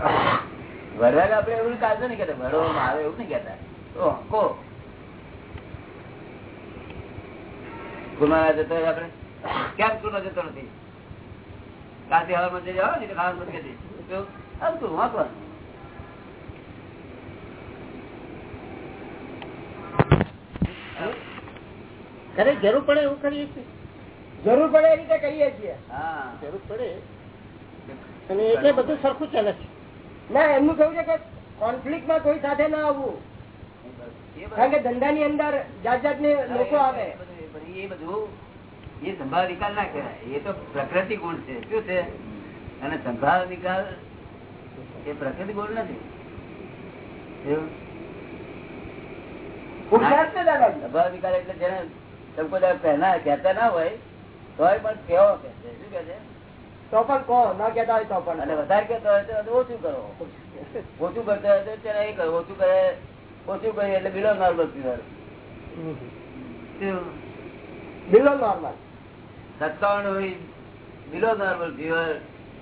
વરવાગ આપડે એવું કાઢતો નહીં કેતા વડો આવે એવું નહીં કેતા કો. ગુમાવા જતો આપડે કેમ ગુનો જતો નથી? કાલથી હવે મંદિર જાઓ ને ખાવાનું બંધ આમ તું વાંચવાનું ખરે જરૂર પડે એવું કરીએ છીએ. જરૂર પડે એ રીતે કહીએ છીએ. હા. જરૂર પડે. અને એટલે બધું સરખું ચાલે છે. ના એમનું કહ્યું છે કે કોન્ફ્લિક્ટમાં કોઈ સાથે ના આવવું. કારણ કે ધંધાની અંદર જાત જાતની લોકો આવે. એ બધું એ સંભાવ નિકાલ ના કહેવાય. એ તો પ્રકૃતિ ગુણ છે. શું છે? અને સંભાવ નિકાલ એ પ્રકૃતિ ગુણ નથી. સંભાવ નિકાલ એટલે જેને સંકોચા પહેલા કહેતા ના હોય તો પણ કેવો કે શું કે છે? તો પણ કહો ના કેતા હોય તો પણ અને વધારે કેતો હોય તો ઓછું કરો. ઓછું કરતો હોય તો તેને એ કરો ઓછું કરે ઓછું કરીએ એટલે below normal fever below normal સત્તાવન હોય below normal fever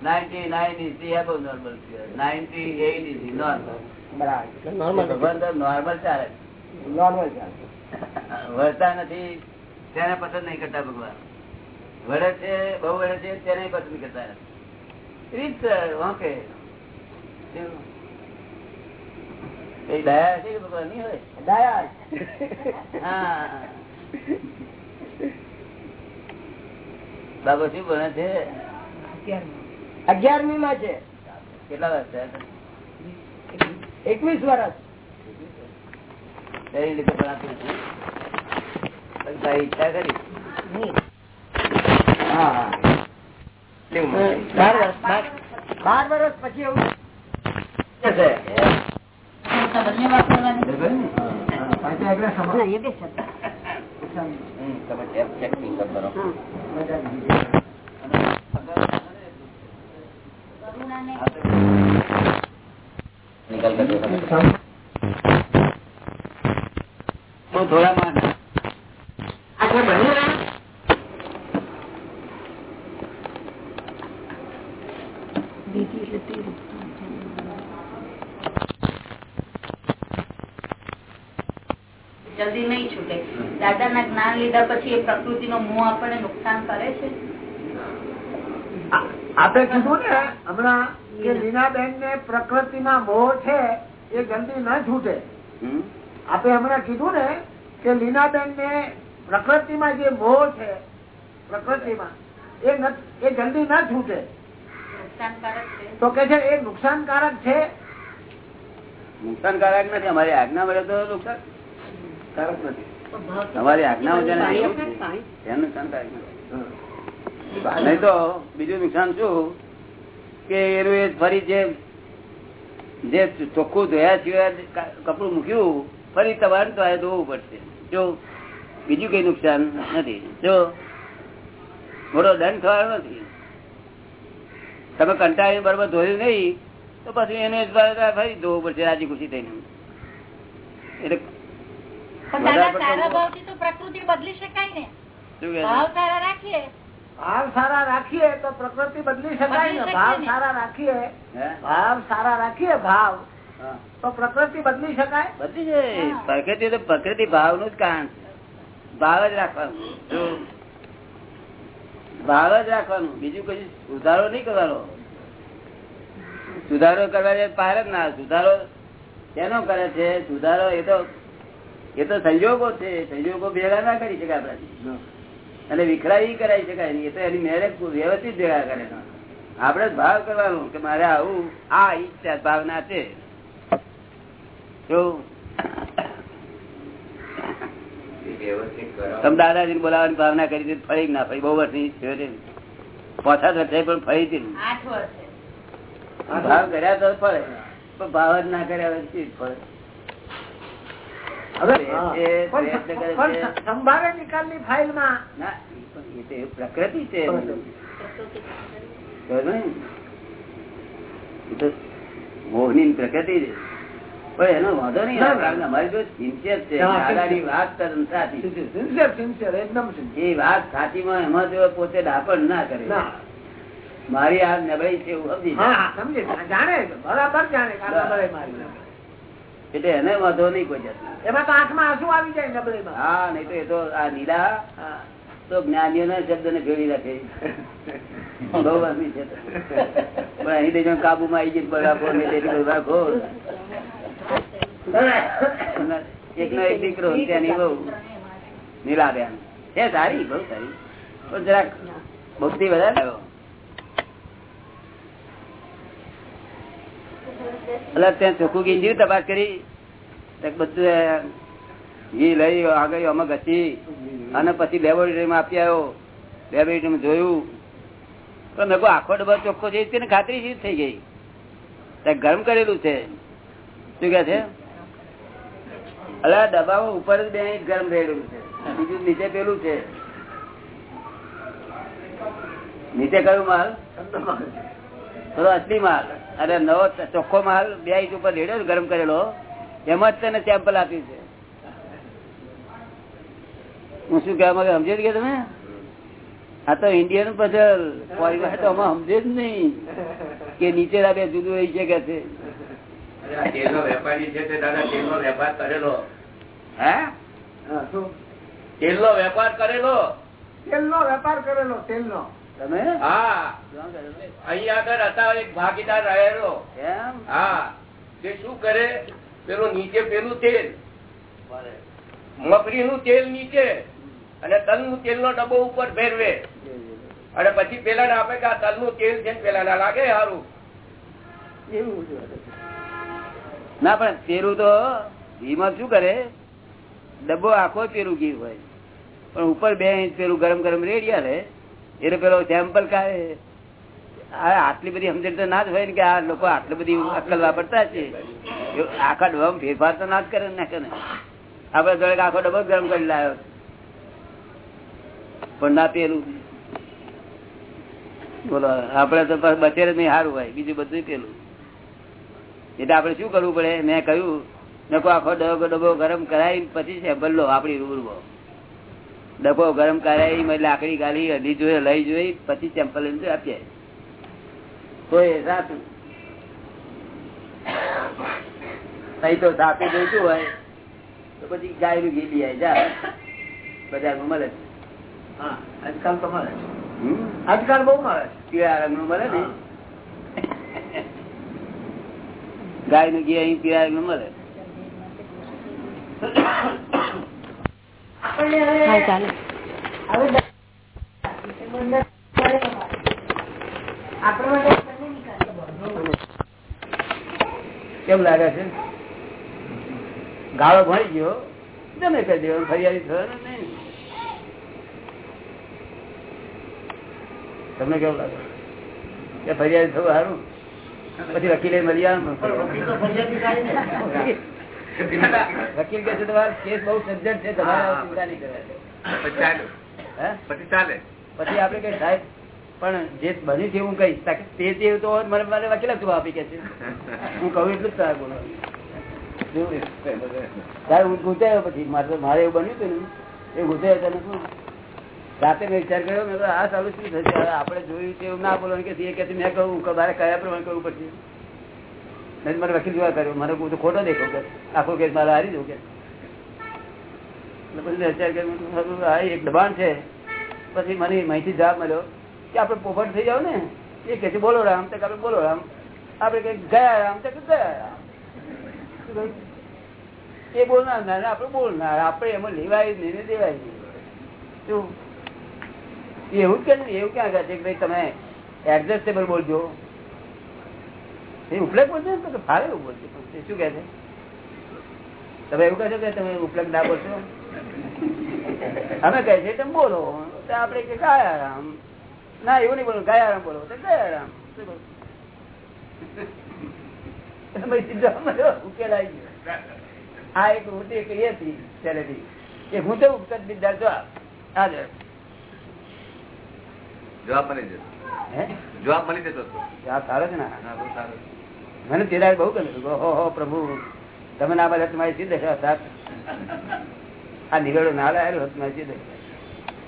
ninety nine is the above normal fever ninety eight is the normal બરાબર નોર્મલ ભગવાન નોર્મલ ચાલે. નોર્મલ ચાલે. વળતા નથી તેને પસંદ નહીં કરતા ભગવાન. વડે છે બહુ વડે છે તેને પસંદ કરતા રીત વાંકે. દયા છે કે ભગવાન? નહીં હોય? દયા. હા. બાબો શું ભણે છે? અગિયારમી માં છે. કેટલા વર્ષ એકવીસ વર્ષ. કઈ રીતે ઈચ્છા કરી? બાર વર્ષ પછી એવું છે. બંને વાપરવાની બરાબર ને? ના, એ બે શબ્દ. હમ, તમે check- checking કરો. કરુણાને નિકાલ કરી દો તમે. બહુ થોડામાં જલ્દી નહીં છૂટે દાદાના જ્ઞાન લીધા પછી એ પ્રકૃતિનો મોહ આપણને નુકસાન કરે છે? કીધું ને હમણાં કે લીનાબેન ને પ્રકૃતિમાં મોહ છે એ જલ્દી ના છૂટે. હમ? આપે હમણાં કીધું ને કે લીનાબેન ને પ્રકૃતિમાં જે મોહ છે પ્રકૃતિમાં એ ન- એ જલ્દી ના છૂટે. છે? તો કે છે એ નુકસાનકારક છે? નુકસાનકારક નથી અમારી આજ્ઞા મળે તો નુકસાનકારક નથી. તો ભાવ તો અમારી આજ્ઞાઓ નહીં તો બીજું નુકસાન શું? કે એ ફરી જે જે ચોખ્ખું ધોયા સિવાય કપડું મૂક્યું ફરી તમારે તો આ ધોવું પડશે. જો બીજું કઈ નુકસાન નથી. જો મોટો દંડ થવાનો નથી. તમે કંટાળી બરોબર ધોયું નહીં તો પછી એને ફરી ધોવું પડશે રાજી ખુશી થઈને. એટલે પ્રકૃતિ બદલી શકાય ને. શું કહે છે? ભાવ સારા રાખીએ. ભાવ સારા રાખીએ તો પ્રકૃતિ બદલી શકાય ને. ભાવ સારા રાખીએ ભાવ સારા રાખીએ ભાવ. તો પ્રકૃતિ બદલી શકાય? બદલી પ્રકૃતિ તો પ્રકૃતિ ભાવનું જ કારણ ભાવ જ રાખવાનું. ભાવ જ રાખવાનું. બીજું કઈ સુધારો નહીં કરવાનો. સુધારો કરવા પાર જ ના સુધારો એનો કરે છે? સુધારો એ તો એ તો સંજોગો છે. સંજોગો ભેગા ના કરી શકાય આપણાથી. અને વિખરાઈ કરાવી શકાય નહીં. એ તો એની મેરેજ વ્યવસ્થિત ભેગા કરે આપણે જ ભાવ કરવાનું કે મારે આવું આ ઈચ્છા ભાવના છે. તમે દાદાજી બોલાવાની ભાવના કરી હતી ફરી ના ફરી. બહુ વર્ષની થયો છે. પોછા વર્ષે પણ ફરી હતી. આઠ વર્ષે. ભાવ કર્યા તો ફળે પણ ભાવ જ ના કર્યા હોય ફળે પ્રકૃતિ છે? મોહની પ્રકૃતિ છે. પણ એનો વાંધો નહીં અમારી જો સિન્સિયર છે. દાદાની વાત તદ્દન સાચી. સિન્સિયર સિન્સિયર એકદમ એ વાત સાચીમાં એમાં જો પોતે ડાપણ ના કરે. મારી આ નબળી છે એવું સમજી સમજે જાણે બરાબર જાણે મારી એટલે એને વાંધો નહીં કોઈ જાત એમાં તો આંખમાં આંસુ આવી જાય હા નહીં તો એ તો આ નીલા જ્ઞાનીઓ તો શબ્દ ને ભેળી રાખે. બહુ વાતની છે પણ અહીં દેજો કાબુમાં આવી ગઈ બરાબર ને તેથી રાખો એકનો એક દીકરો ને ત્યાંની બહુ નીલાબેન છે સારી બહુ સારી. પણ જરાક ભક્તિ વધારે એટલે ત્યાં ચોખ્ખું ગીંજી તપાસ કરી? બધું ઘી લઈ આગળ અમે ઘસી અને પછી લેબોરેટરીમાં આપી આવ્યો. લેબોરેટરીમાં જોયું. તો મેં કહું આખો ડબ્બો ચોખ્ખો છે. તેને ખાતરી શી થઈ ગઈ? ત્યાં ગરમ કરેલું છે. શું કે છે? અલા ડબ્બામાં ઉપર જ બે ગરમ રહેલું છે. બીજું નીચે પેલું છે. નીચે કયું માલ? થોડો અસલી માલ. અને નવો ચોખ્ખો માલ બે ઇંચ ઉપર રેડ્યો ગરમ કરેલો એમાં જ તેને સેમ્પલ આપ્યું છે. હું શું કહેવા માંગે સમજે કે તમે? આ તો ઇન્ડિયન પઝલ પરિવાર તો આમાં સમજે જ નહીં કે નીચે બે જુદું રહી છે કે છે. વેપારી છે તે દાદા તેલનો વેપાર કરેલો. હે? નો તેલનો વેપાર કરેલો. તેલનો વેપાર કરેલો તેલનો. તમે? હા. અહીંયા આગળ હતા એક ભાગીદાર રહેલો. હા. તે શું કરે? પેલું નીચે પેલું તેલ. મગરીનું તેલ નીચે અને તલનું તેલ નો ડબ્બો ઉપર ફેરવે અને પછી પેલા આપે કે આ તલનું તેલ છે ને પેલા ના લાગે સારું. ના પણ પેલું તો ઘીમાં શું કરે? ડબ્બો આખો પેલું ઘી હોય. પણ ઉપર બે ઇંચ પેલું ગરમ ગરમ રેડિયા રે. એટલે પેલો સેમ્પલ કાઢે આટલી બધી સમજણ તો ના જ હોય ને કે આ લોકો આટલી બધી અક્કલ વાપરતા છે. આખા ડબ્બામાં ફેરફાર તો ના જ કરે ને કે આપડે જોડે આખો ડબ્બો ગરમ કરી લાવ્યો પણ ના પેલું. બોલો આપડે તો બચેરે નહીં સારું હોય, બીજું બધું પેલું. એટલે આપડે શું કરવું પડે? મેં કહ્યું નકો આખો ડબો ડબ્બો ગરમ કરાવી પછી સેમ્પલ લો આપડી રૂબરૂ ડબ્બો ગરમ કરાવી લાકડી ગાલી હલી જોઈએ લઈ જોઈ પછી ચેમ્પલ લઈને આપીએ. એ સાચું નહીં તો સાચું જોઈતું હોય તો પછી ગાયનું ઘી લઈ જા. બજારમાં મળે. હા આજકાલ તો મળે? આજકાલ બહુ મળે છે. પીળા રંગનું મળે ને? ગાયનું ઘી અહીં પીળા રંગનું મળે. ચાલે. કેમ લાગે છે? ગાળો ભણી ગયો. તમે કહી દેવાનું ફરિયાદી થયો ને તમને કેવું લાગે? કે ફરિયાદી થયું સારું? પછી વકીલે મળી આવે. વકીલ કે છે તમારો કેસ બહુ સજ્જન છે તમારે ચિંતા નહીં કરવાની. પછી ચાલે. પછી આપડે કઈ સાહેબ પણ જે બની છે હું કહીશ. તે તે તો મને મને વકીલ જ આપી કે છે. હું કહું એટલું જ તારે બોલવાનું. સાહેબ હું ગુંચાયો પછી. મારે તો- મારે એવું બન્યું હતું ને. એ ગુંચાયો તને શું? રાતે મેં વિચાર કર્યો મેં આ સારું શું થશે? આપણે જોયું છે એવું ના બોલવાનું એ કે મેં કહું મારે કયા પ્રમાણે કરવું પડશે? તો મને વકીલ જોવા કર્યો મને તો ખોટો દેખો કે આખો કેસ મારે હારી જવું કે. પછી એક દબાણ છે. પછી મને માહિતી જવાબ મળ્યો કે આપણે પોપટ થઈ જાવ ને. એ કે છે, બોલો રામ. તક આપણે બોલો રામ. આપણે કઈ ગયા રામ. તક ગયા એ બોલનાર ના આપણે બોલનાર. આપણે એમાં લેવાય જ નહીં દેવાય નહીં. એવું કે નહીં એવું ક્યાં કહે છે કે ભાઈ તમે એડજસ્ટેબલ બોલજો. એ ઉપલબ્ધ બોલજો ને તો ફાવે એવું બોલજો. શું કહે છે? તમે એવું કહે છો કે તમે ઉપલબ્ધ ના બોલશો? અમે કહે છે તમે બોલો. તો આપણે કે ગાયા આરામ. ના એવું નહીં બોલો. ગાયા આરામ બોલો. તો ગયા રામ શું બોલો? એટલે ભાઈ સીધો અમારો ઉકેલ આવી ગયો. આ એક ઊંટી કહીએ હતી પહેલેથી. કે હું તો ઉપકત વિદ્યા જવાબ હા જવાબ. મળી જતો હે? જવાબ મળી જતો. જવાબ સારો છે ને? સારું. મને તેરા બહુ ગમે હો પ્રભુ તમે ના બધા તમારી સિદ્ધ છે આ નિગડો ના લાયેલો તમારી સિદ્ધ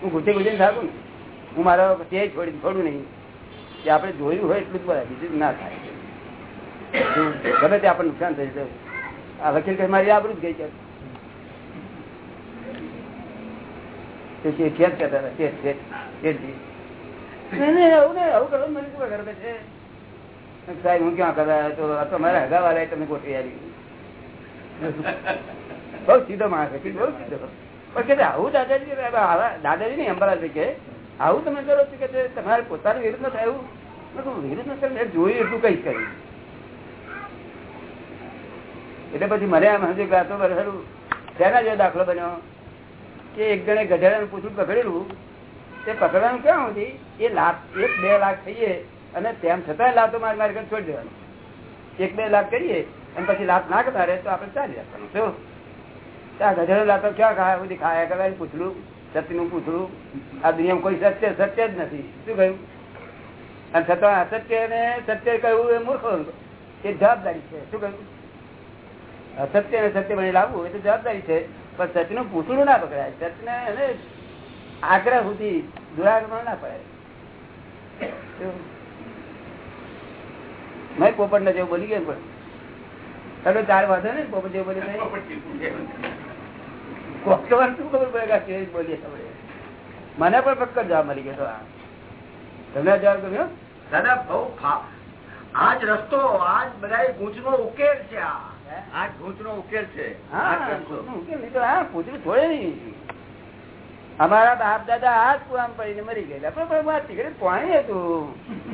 હું ગુજે ગુજે થાકું ને. હું મારો તે છોડી છોડું નહીં. કે આપણે જોયું હોય એટલું જ બોલાય બીજું ના થાય. ગમે તે આપણને નુકસાન થઈ જશે આ વકીલ કઈ મારી આબરું જ ગઈ છે. એવું નહીં, આવું કરો, મને શું છે? સાહેબ, હું ક્યાં કરાયા? તો આ હગા વાળા તમે ગોઠવી આવી બઉ સીધો માણસ બઉ સીધો. પણ આવું દાદાજી દાદાજી નહીં અંબાલાલ કે આવું તમે કરો છો કે તમારે પોતાનું વિરુદ્ધ નથી જોયું એટલું પછી મને આમ સમજ્યું કે આ તો બરાબર જેવો દાખલો બન્યો? કે એક જણે ગધેડાનું પૂછું પકડેલું. તે પકડવાનું ક્યાં હતી એ લાખ, એક બે લાખ થઈએ. અને તેમ છતાં લાતો માર મારી કરીને છોડી દેવાનો. એક બે લાભ કરીએ, અને પછી લાભ ના કરારે તો આપણે ચાલી રાખવાનું શું? ત્યાં ગધેડો લાભ ક્યાં ખાયા? બધી ખાયા કરવા પૂછડું સત્યનું પૂછડું. આ દુનિયામાં કોઈ સત્ય સત્ય જ નથી. શું કહ્યું? અને છતાં અસત્ય ને સત્ય કહ્યું એ મૂર્ખ એ જવાબદારી છે. શું કહ્યું? અસત્ય અને સત્ય બની લાવવું એ તો જવાબદારી છે. પણ સત્યનું પૂછડું ના પકડાય. સત્યને એને આગ્રહ સુધી દુરાગ્રહ ના પડાય. મેં પોપટ ને જેવું બોલી ગયો પણ. ચાલો ચાર વાંધો ને પોપટ જેવું બોલી બોલીએ મને પણ પક્કર જવાબ મળી ગયો તમને જવાબ ગમ્યો? દાદા બહુ આજ રસ્તો આજ બધા ગુંચ નો ઉકેલ છે આ. ગુંચ નો ઉકેલ છે. હા કેમ નહીં તો હા પૂછડું થોડે નહીં. અમારા બાપ દાદા આ જ કુવામાં પડીને મરી ગયેલા. પણ પણ આ તીકડે પાણી હતું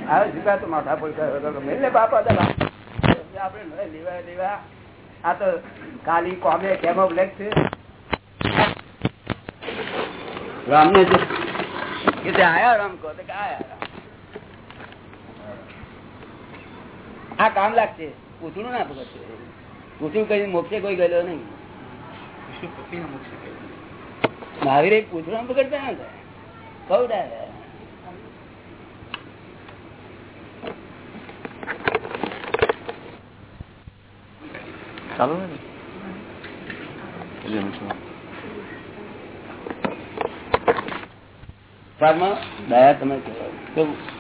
હવે ઝુકા તો માથા પડતો બાપા દાદા આપણે લેવા લેવા. આ તો કાલી કોમે કેમો બ્લેક છે. આયા રામ કહો કે આયા. આ કામ લાગશે. પૂછડું ના પકડશે પૂછડું કઈ મોક્ષે કોઈ ગયેલો નહીં. મહાવીર એક પૂછડું પકડતા હતા ચાલો ને દયા તમે કહેવાય. કેવું?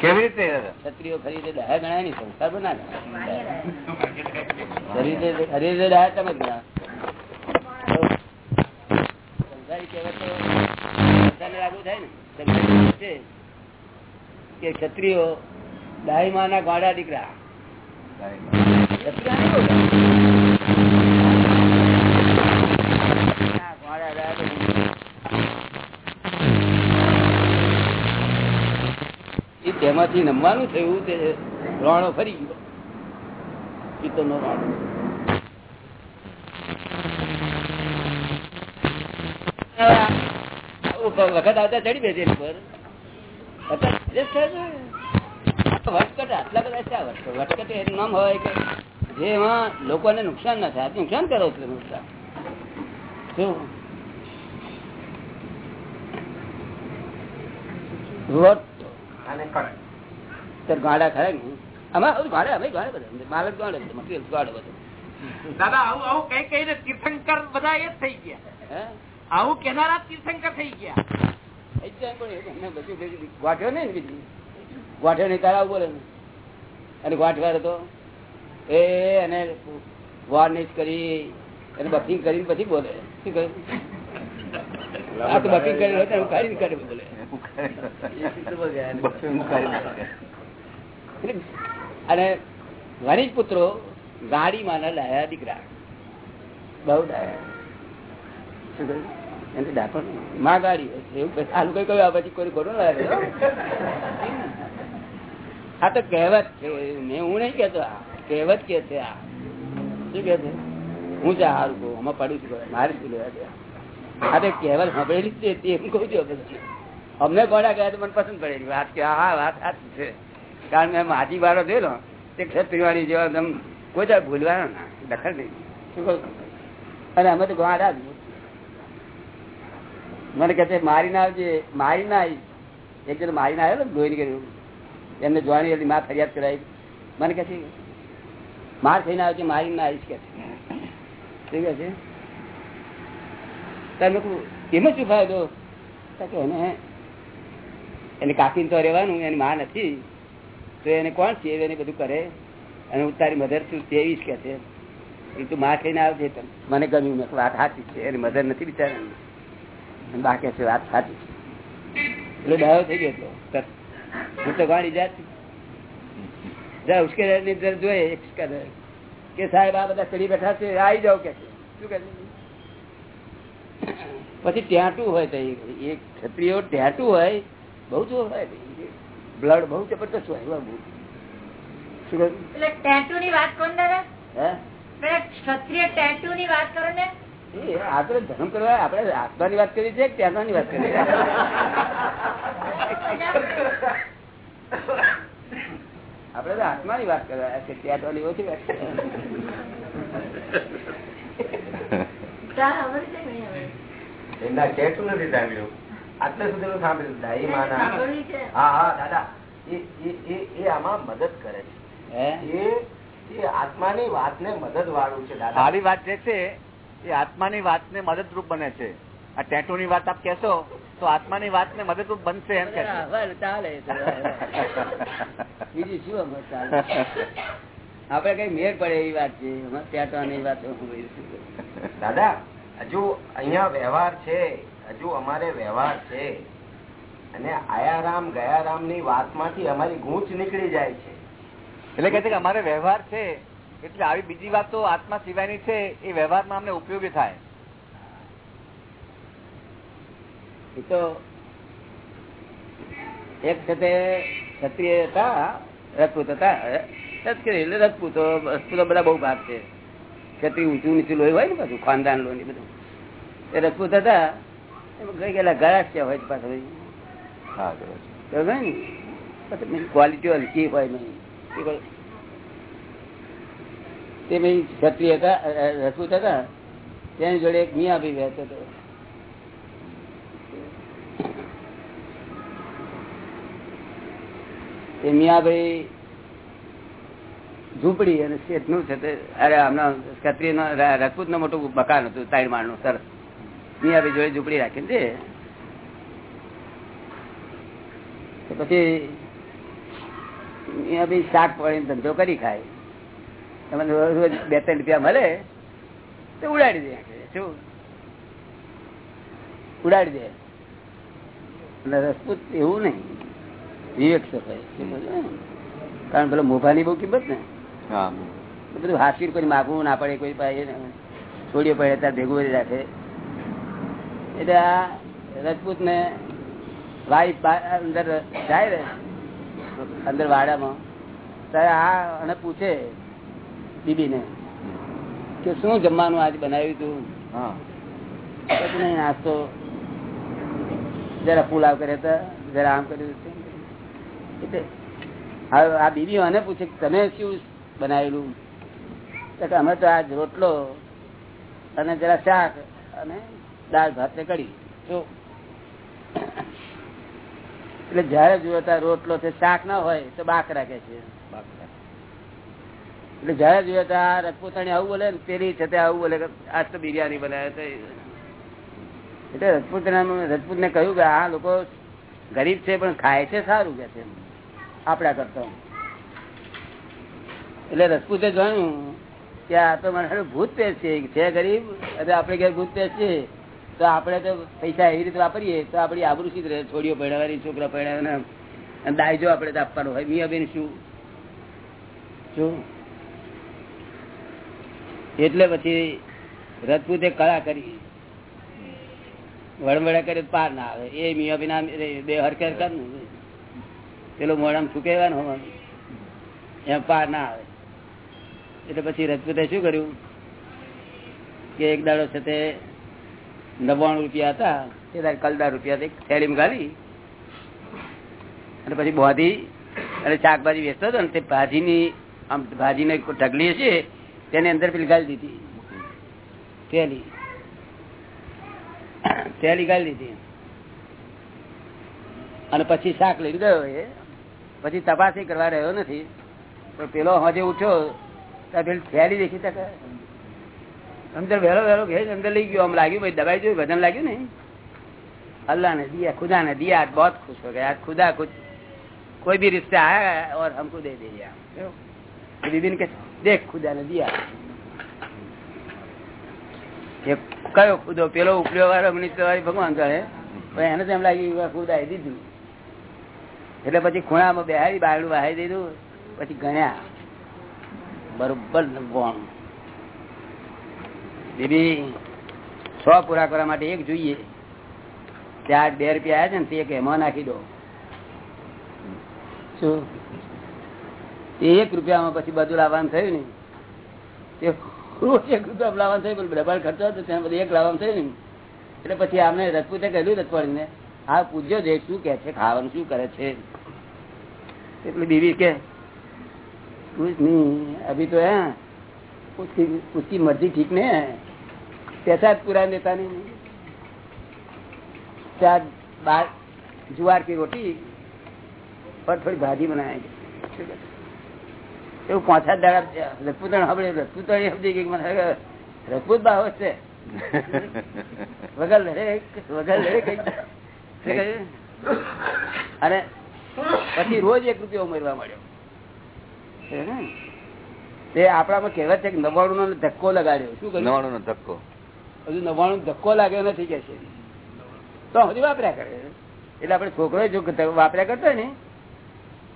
કેવી રીતે? ક્ષત્રિયો ખરીદે રીતે ગણાય નહીં સંસાર બના ખરીદે ગણાય ખરી રીતે ખરી રીતે દયા તમે ગણા સંસારી કહેવત લાગુ થાય ને. છે કે ક્ષત્રિયો દાહીમાં ના ગાડા દીકરા. ક્ષત્રિય નહીં બોલે. ના, ગાડા દાયા પછી. એ તેમાંથી નમવાનું થયું તે રોણો ફરી ગયો. પિત્તળનો રોણો. વખત આવતા ચડી પર. જે છે ને, વટકટ આટલા બધા છે વટકટ વટકટ એનું નામ હોય કે જેમાં લોકોને નુકસાન ના થાય. નુકસાન કરો છો નુકસાન શું? વટ. ત્યારે ગાડા ખરા ને અમારે ગાડે અમે ગાડે બધા. માલક ગાડે બધું મટીરિયલ ગાડે બધું. દાદા આવું આવું કઈ કઈ તીર્થંકર બધા એ જ થઈ ગયા. આવું કેનારા તીર્થંકર થઈ ગયા. ને બીજી? નહીં તારા બોલે અને ગોઠવ્યો તો એ અને વાર્નિશ કરી અને બફિંગ કરીને પછી બોલે. શું કહ્યું? આ તો બફિંગ કરી હોય તો એનું બોલે. અને ગણેશ પુત્રો ગાડીમાં ના લાયા દીકરા. બહુ ડાયા માં ગાડી એવું કઈ કહ્યું? પછી કોઈ ખોટું આ તો કહેવત છે. મેં હું નહીં કેતો આ. કહેવત કે છે આ. શું કે છે? હું છે હારું કહું. આમાં પડું છું મારે શું લેવા આ તો કહેવત સાંભળેલી જ છે. હું કહું છું. અમને ગોળા ગયા તો મને પસંદ પડેલી વાત કે, હા વાત સાચી છે. કારણ કે માજી બારો થયેલો તે ક્ષત્રિયવાળી જેવા એકદમ કોઈ ત્યારે ભૂલવાનો ના, દખલ નહીં. અને અમે તો ગોળા મને કહે છે, મારી ના આવજે, મારી ના આવીશ એક જણ મારી ના આવ્યો ને ધોઈને કર્યું. એમને જોવાની હતી માં ફરિયાદ કરાવી. મને કહે છે, માર થઈને આવજે, મારી ના આવીશ. કે છે. શું છે? તમે એમાં શું ફાયદો? કે, એને એને કાપીને તો રહેવાનું, એની માં નથી. તો એને કોણ છે એને બધું કરે? અને હું તારી મધર છું તેવી કે છે? એ તું માં થઈને આવજે મને ગમ્યું વાત સાચી છે. એની મધર નથી બિચારા બાકી છે વાત સાચી એટલે ડાયો થઈ ગયો હું તો ગાડી જાત જા ઉશ્કેરાયની અંદર જોઈએ ઉશ્કેરાય. કે સાહેબ, આ બધા ચડી બેઠા છે. આવી જાઓ કે શું કે? પછી ટ્યાટું હોય તો એક ક્ષત્રિયો ટ્યાટું હોય, બહુ જો હોય. બ્લડ બહુ જબરદસ્ત હોય બહુ શું ટેટુ ની વાત કરો ને દાદા હે પેલા ક્ષત્રિય ટેટુ ની વાત કરો ને એ ધર્મ કરવા આપણે આત્માની વાત કરી છે કે વાત કરી છે? તો આત્માની વાત કરવા છે ત્યાગવાની ઓછી વાત કરી. ત્યાં ખબર છે નહીં હવે. એમના ટેટુ નથી સાંભળ્યું આટલે સુધી નું સાંભળ્યું દાઈ માના. હા હા દાદા. એ એ- એ એ આમાં મદદ કરે છે. એ આત્માની વાતને મદદ વાળું છે દાદા. વાત જે છે એ આત્માની વાતને મદદરૂપ બને છે. આ ટેટુ ની વાત આપ કેશો તો આત્માની વાતને મદદરૂપ બનશે એમ કે બીજું શું આપડે કઈ મેર પડે એવી વાત છે? વાત દાદા હજુ અહિયાં વ્યવહાર છે. હજુ અમારે વ્યવહાર છે. અને આયારામ ગયારામની વાતમાંથી અમારી ગૂંચ નીકળી જાય છે. એટલે કહે છે કે અમારે વ્યવહાર છે એટલે આવી બીજી વાત તો આત્મા સિવાયની છે એ વ્યવહારમાં અમને ઉપયોગી થાય. એ તો એક સાથે ક્ષત્રિય હતા રજપૂત હતા. એટલે રજપૂતો રજપૂતો બધા બહુ ભાગ છે. ક્ષત્રિય ઊંચું નીચું લોહી હોય ને બધું ખાનદાન લોહી બધું. એ રજપૂત હતા ગઈ ગયેલા ગળાસ્યા હોય પાછળ હા ને? ક્વોલિટી હલકી હોય નહીં. તે ભાઈ ક્ષત્રિય હતા તેની જોડે એક મિયા આપી રહેતો હતો. તે મિયાભાઈ ઝૂંપડી અને શેઠનું છે અરે આમના ક્ષત્રિય નો રાજપૂતનું મોટું મકાન હતું ત્રણ માળનું સરસ. મિયાભાઈ જોડે ઝૂંપડી રાખીને છે પછી મિયાભાઈ શાક પડીને ધંધો કરી ખાય. તમને રોજ બે ત્રણ રૂપિયા મળે તો ઉડાડી દે શું? ઉડાડી દે. અને રસપૂત એવું નહીં. વિવેક સફાઈ કારણ પેલો મોભાની બહુ કિંમત ને. બધું હાથીર કોઈ માગવું ના પડે કોઈ પાસે છોડીએ પડે ત્યાં ભેગું રાખે. એટલે આ રજપૂત ને વાઈફ અંદર જાય રે અંદર વાડામાં. ત્યારે આ અને પૂછે બીબીને કે શું જમવાનું આજે બનાવ્યું તું? હા. નહીં નાસ્તો. જરા પુલાવ કર્યા હતા જરા આમ કર્યું એટલે હવે આ બીબી મને પૂછે કે તમે શું બનાવેલું? અમે તો આજ રોટલો અને જરા શાક અને દાળ ભાત ને કઢી. એટલે જયારે જુઓ ત્યારે રોટલો છે, શાક ના હોય તો બાક રાખે છે. એટલે જયારે જોઈએ ત્યાં રજપૂતાણી આવું બોલે ને, પેલી છે તે આવું બોલે આજ તો બિરયાની બનાવે એટલે રજપૂત રજપૂત ને કહ્યું કે આ લોકો ગરીબ છે, પણ ખાય છે સારું કે છે આપડા કરતા એટલે રજપૂતે જોયું કે આ તો મારે ભૂત પેશ છે, ગરીબ. અને આપણે ઘેર ભૂત પેશ છે. તો આપણે તો પૈસા એવી રીતે વાપરીએ તો આપડી આબરૂ રહે, છોડીઓ પહેરાવાની, છોકરા પહેરાવાના દાયજો આપણે તો આપવાનો હોય. મિયા બેન શું? શું? એટલે પછી રજપૂતે કળા કરી. વડમડા કરે પાર ના આવે. એ મિયા બેન બે હરકેર કર પેલું પેલો મોડામ સુકેવાનું હોવાનું એમ પાર ના આવે. એટલે પછી રજપૂતે શું કર્યું? કે એક દાડો છે તે નવ્વાણું રૂપિયા હતા, તે તારે કલદાર રૂપિયા થેલીમાં ગાલી અને પછી બોધી, અને શાકભાજી વેચતો હતો ને, તે ભાજીની, આમ ભાજીને ઢગલી છે તેની અંદર પેલી ગાળી દીધી. થેલી. થેલી ગાલી દીધી. અને પછી શાક લઈ ગયો એ. પછી તપાસી કરવા રહ્યો નથી. પણ પેલો હજે ઉઠ્યો પેલી થેલી દેખી તક. અંદર વહેલો વહેલો ઘેર અંદર લઈ ગયો આમ લાગ્યું ભાઈ દબાઈ જોયું વજન લાગ્યું ને अल्लाह ने दिया खुदा ने दिया आज बहुत खुश हो गए आज खुदा कुछ कोई भी रिश्ता आया और हमको दे दिया दीदी ने कहा देख खुदा ने दिया એ કયો ખુદો પેલો ઉપડ્યો વાળો મનુષ્ય વાળી ભગવાન જાણે પણ એને તો એમ લાગ્યું ખુદાએ દીધું એટલે પછી ખૂણામાં બેહાડી બારડું બહારી દીધું પછી ગણ્યા બરોબર નવ્વાણું દીદી સો પૂરા કરવા માટે એક જોઈએ ત્યાં બે રૂપિયા આવ્યા છે ને તે એક એમાં નાખી દો શું તે એક રૂપિયામાં પછી બધું લાવવાનું થયું ને તે રોજ એક રૂપિયા લાવવાનું થયું પણ ડબલ ખર્ચો હતો ત્યાં બધું એક લાવવાનું થયું ને એટલે પછી આમને રજપૂતે કહ્યું રજવાડીને આ પૂછ્યો છે શું કે છે ખાવાનું શું કરે છે એટલે बीवी के कुछ नहीं अभी तो है उसकी उसकी मर्जी ठीक नहीं है પેસા પુરા દેતા નહીં. ચાર બાર જુવાર કી રોટી પર થોડી ભાજી બનાવી એવું પાંચા દાડા રજપૂતણ હવે રજપૂતણ સમજી ગઈ મને રજપૂત ભાવ છે. વગર લડે વગર લડે અને પછી રોજ એક રૂપિયો ઉમેરવા મળ્યો તે આપણામાં કહેવાય છે કે નવાણું નો ધક્કો લગાડ્યો. શું નવાણું નો ધક્કો. હજુ નવાણું ધક્કો લાગ્યો નથી કે છે. તો હજી વાપર્યા કરે. એટલે આપડે છોકરો જો વાપર્યા કરતો ને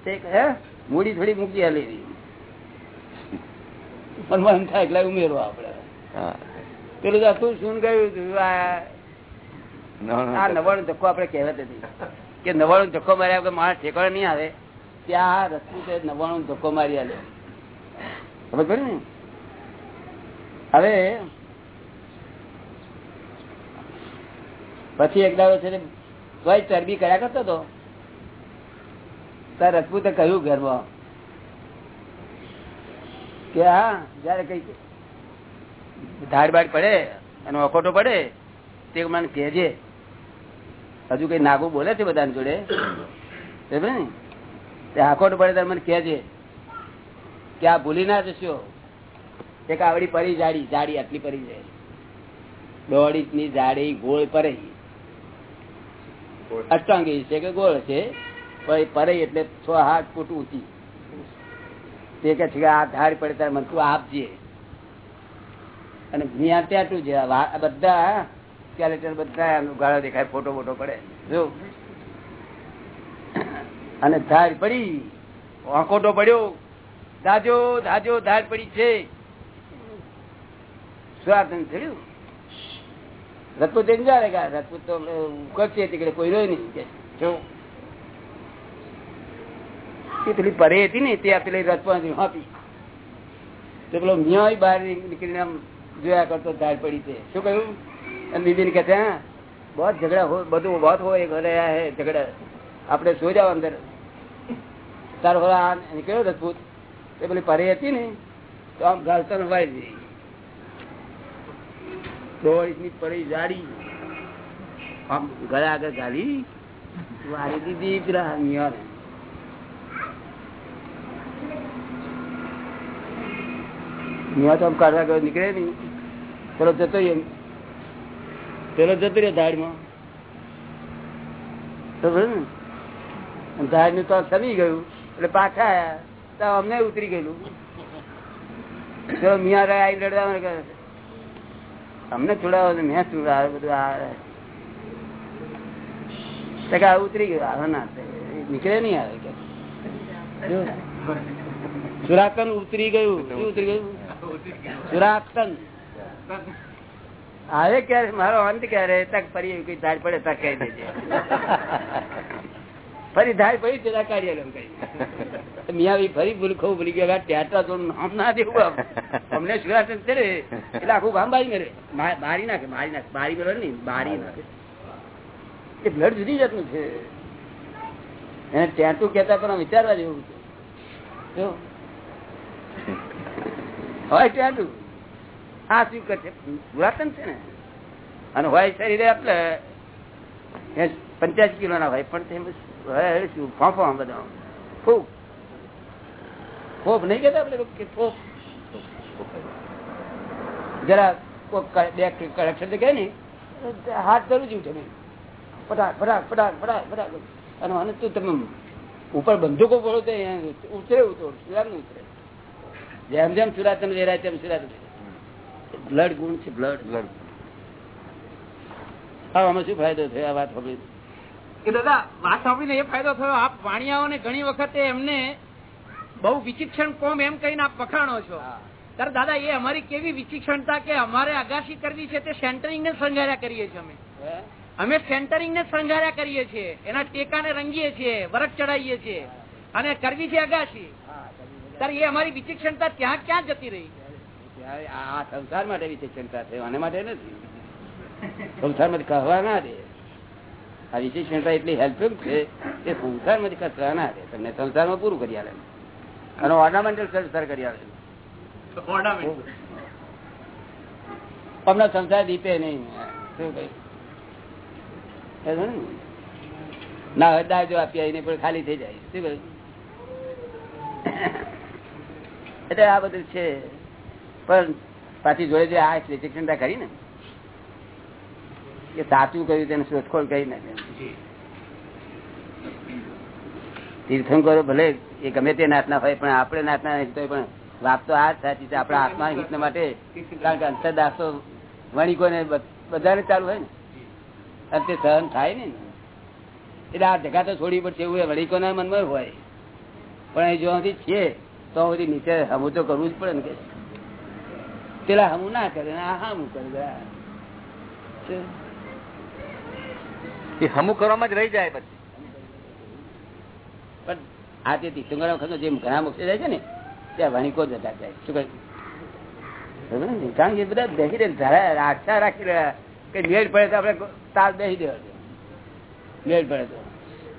તે હે મૂડી થોડી મૂકી હાલી મનમાં એમ થાય એટલે ઉમેરો આપડે. પેલું તો શું ગયું આ નવાણું ધક્કો. આપડે કહેવત હતી કે નવાણું ધક્કો માર્યા વગર માણસ ઠેકાણે નહીં આવે. ત્યાં રસ્તું નવાણું ધક્કો મારી આલે. ખબર ને? હવે પછી એક દાડો છે તોય ચરબી કર્યા કરતો હતો તાર રજપૂતે કહ્યું ઘરમાં કે હા, જયારે કઈ ધાડબાડ પડે અને વખોટો પડે, તે મને કહેજે. હજુ કઈ નાગુ બોલે છે બધાની જોડે? ને? તે આખોટ પડે ત્યારે મને કહેજે કે આ ભૂલી ના જશો. એક આવડી પરી જાડી જાડી આટલી પરી જાય. દોડી ની જાડી ગોળ પરે અષ્ટાંગી છે કે ગોળ છે? પરે એટલે છ હાથ ફૂટ ઊંચી તે કે છે કે આ ધાર પડે ત્યારે મને તું આપજે. અને જ્યાં ત્યાં તું છે બધા કેરેક્ટર બધા ગાળો દેખાય, ફોટો ફોટો પડે. જો. અને ધાર પડી. વાંકોટો પડ્યો. ધાજો ધાજો, ધાર પડી છે. સ્વાતંત્ર થયું. રજપૂત જઈને જાણે રજપૂત તો ઉકળશે તીકડે, કોઈ રહ્યો નહીં કે પેલી પરે હતી ને, તે પેલી રજપણ પેલો મિયાય બહાર નીકળીને આમ જોયા કરતો ધાર પડી છે. શું કહ્યું? અને દીદી ને કહે બહુ ઝઘડા હોય બધું બહુ હોય ઘરે ઝઘડા. આપણે સોઈ જાવ અંદર. તારો નીકળ્યો રજપૂત. તે પેલી પરે હતી ને, તો આમ ગાલતન વાય જઈ દોઢ ઇંચની પડી જાડી. ગળા આગળ ગાલી વાળી દીધી પેલા મિયાને મિયા તો આમ કાઢવા ગયો, નીકળે નઈ. પેલો જતો પેલો જતો રહ્યો ધાડમાં. ધાડનું? તો સમી ગયું, એટલે પાછા આયા. તો અમને ઉતરી ગયેલું. પેલો મિયા આવી રડવા અમને છોડાવો મેં છોડાવે બધું આ ઉતરી ગયું, આવે ના નીકળે નહીં આવે કે સુરાતન ઉતરી ગયું. શું ઉતરી ગયું? સુરાતન આવે ક્યારે? મારો અંત ક્યારે? તક ફરી કઈ ધાડ પડે, તક કહી દેજે. ફરી થાય પડી પેલા કાર્ય કઈ મિયા ફરી ભૂલ ખવું ભૂલી ગયા. ટેટા તો નામ ના દેવું અમને સુરાતન છે ને એટલે આખું ગામ બારી મેરે બારી મારી નાખે મારી નાખે. બારી મેળવે નહીં બારી નાખે. એ બ્લડ જુદી જાતનું છે. એને ટેટું કેતા પણ વિચારવા જેવું છે. હોય ટેટું આ શું કરશે પુરાતન છે ને. અને હોય શરીરે આપણે પંચ્યાસી કિલો ના હોય પણ શું ફોફો આમ ફૂક. ફોફ નહીં કેતા આપણે કે ફોફ જરા બે કરેક્શન કહે ને હાથ જરૂર જ ઉઠે ફટાક ફટાક ફટાક ફટાક ફટાક. અને આને તું તમે ઉપર બંદૂકો પડો તો ઉતરે ઉતરો સુરાતનું ઉતરે. જેમ જેમ સુરાત તમે વેરાય તેમ સુરાત બ્લડ ગુણ છે બ્લડ. બ્લડ. હા આમાં શું ફાયદો થયો? આ વાત સાંભળી. કે દાદા વાત સાંભળીને એ ફાયદો થયો. આપ વાણિયાઓને ઘણી વખતે એમને બહુ વિચિક્ષણ કોમ એમ કહીને આપ વખાણો છો. ત્યારે દાદા એ અમારી કેવી વિચિક્ષણતા કે અમારે અગાશી કરવી છે તે સેન્ટરિંગ ને શણગાર્યા કરીએ છીએ અમે. અમે સેન્ટરિંગ ને શણગાર્યા કરીએ છીએ. એના ટેકાને રંગીએ છીએ વરખ ચડાવીએ છીએ. અને કરવી છે અગાશી ત્યારે એ અમારી વિચિક્ષણતા ત્યાં ક્યાં જતી રહી? આ સંસાર માટે વિચિક્ષણતા છે આને માટે નથી. સંસારમાંથી કહેવા ના દે. આ વિશેષણતા એટલી હેલ્પફુલ છે કે સંસારમાંથી કચરા ના રહે તમને સંસારમાં પૂરું કરી આવે અને ઓર્નામેન્ટલ સંસાર કરી આવે હમણાં સંસાર દીપે નહીં. શું કહ્યું? ના હોય જો આપી આવીને પણ ખાલી થઈ જાય. શું કહ્યું? એટલે આ બધું છે. પણ પાછી જોડે જે આ વિચક્ષણતા કરી ને કે સાચું કહ્યું તેને શોધખોળ કહી ને તીર્થંકરો ભલે એ ગમે તે નાતના હોય પણ આપણે નાતના નથી તો પણ વાત તો આ જ સાચી છે. આપણા આત્મા હિત માટે કારણ કે અંતરદાસો વણિકોને બ- બધાને ચાલુ હોય ને. અને તે સહન થાય ને એટલે આ જગા તો છોડવી પડશે એવું એ વણિકોના મનમાં હોય. પણ એ જો અહીંથી છીએ તો બધી નીચે હમું તો કરવું જ પડે ને કે. પેલા હમું ના કરે આ હમું કરે? એ હમું કરવામાં જ રહી જાય પછી. પણ આ તે તીર્થંકર વખત જે ઘણા મોક્ષે જાય છે ને ત્યાં વણિકો જતા જાય. શું કહે કારણ કે બધા બેસી રહે ધારા આશા રાખી રહ્યા. કે મેળ પડે તો આપણે તાલ બેસી દેવા મેળ પડે તો.